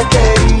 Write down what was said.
okay.